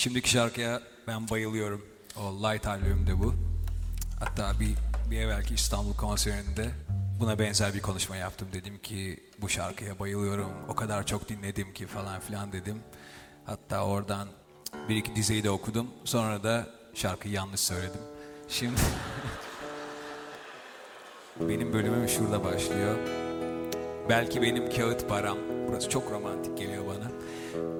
Şimdiki şarkıya ben bayılıyorum. O Light albümümde bu. Hatta bir, bir evvelki İstanbul konserinde buna benzer bir konuşma yaptım. Dedim ki bu şarkıya bayılıyorum. O kadar çok dinledim ki falan filan dedim. Hatta oradan bir iki dizeyi de okudum. Sonra da şarkıyı yanlış söyledim. Şimdi benim bölümüm şurada başlıyor. Belki benim kağıt param, burası çok romantik geliyor bana.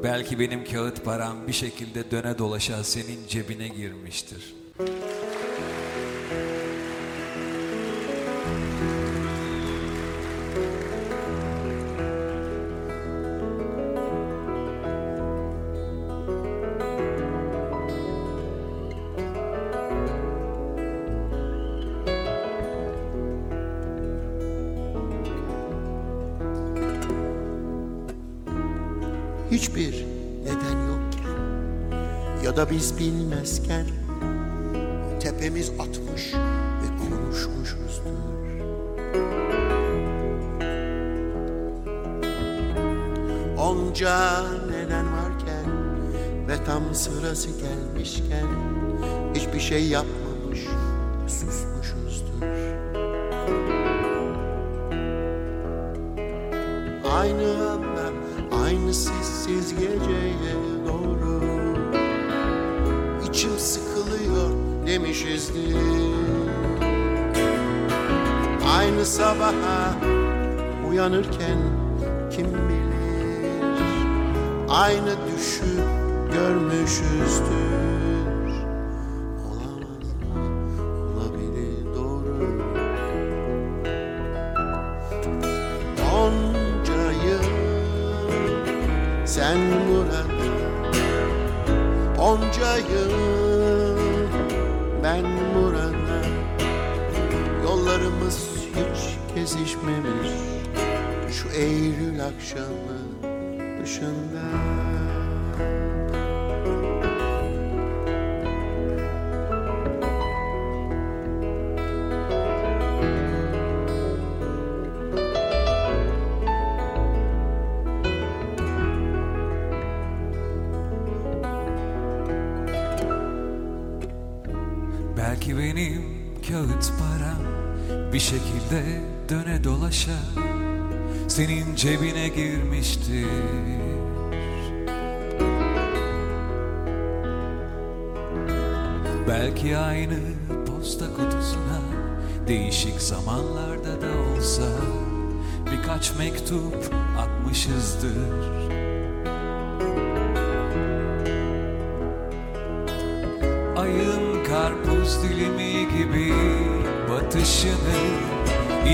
Belki benim kağıt param bir şekilde döne dolaşa senin cebine girmiştir. Hiçbir neden yokken ya da biz bilmezken tepemiz atmış ve konuşmuşuzdur. Onca neden varken ve tam sırası gelmişken hiçbir şey yapmamış susmuşuzdur. Aynı aynı sessiz geceye doğru. İçim sıkılıyor demişizdir Aynı sabaha uyanırken kim bilir? Aynı düşü görmüşüzdür Onca yıl ben burada Yollarımız hiç kesişmemiş. Şu Eylül akşamı dışında benim kağıt param bir şekilde döne dolaşa senin cebine girmiştir. Belki aynı posta kutusuna değişik zamanlarda da olsa birkaç mektup atmışızdır. Karpuz dilimi gibi batışını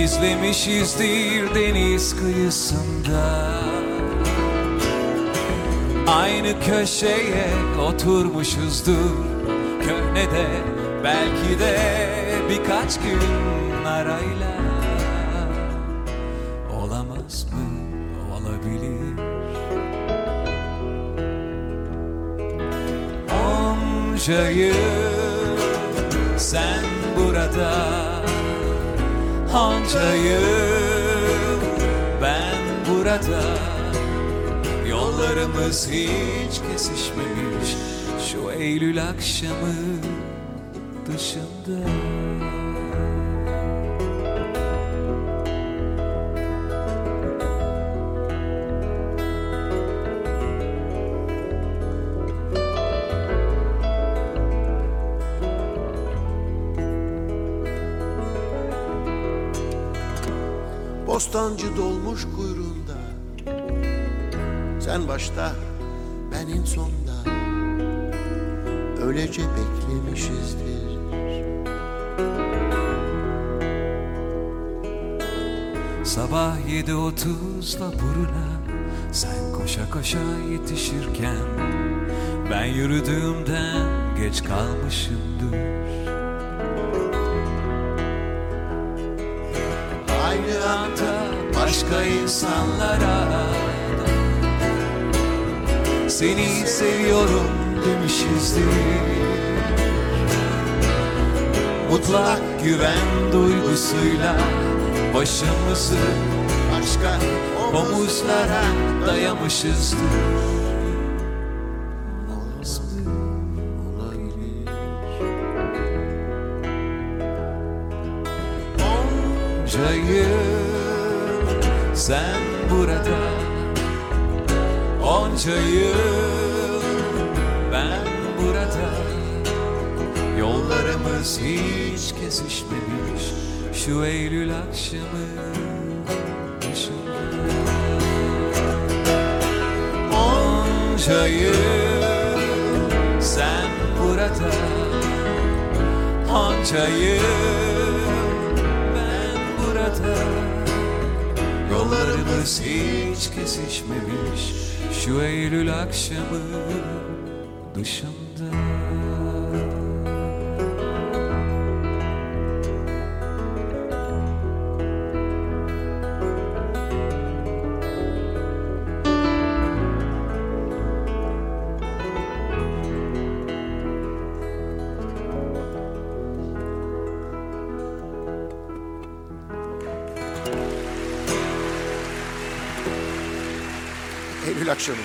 izlemişizdir deniz kıyısında. Aynı köşeye oturmuşuzdur köhnede belki de birkaç gün arayla. Olamaz mı? Olabilir. Onca yıl sen burada. Onca yıl ben burada. Yollarımız hiç kesişmemiş. Şu Eylül akşamı dışında Bostancı dolmuş kuyruğunda. Sen başta ben en sonda. Öylece beklemişizdir. Sabah yedi otuzla buruna Sen koşa koşa yetişirken Ben yürüdüğümden geç kalmışımdır Anda başka insanlara. Seni seviyorum demişizdir. Mutlak güven duygusuyla Başımızı başka omuzlara dayamışızdır sen burada. Onca yıl ben burada. Yollarımız hiç kesişmemiş. Şu Eylül akşamı dışında Onca yıl sen burada. Onca yıl ben burada Yollarımız hiç kesişmemiş. Şu Eylül akşamı dışında Eylül akşamı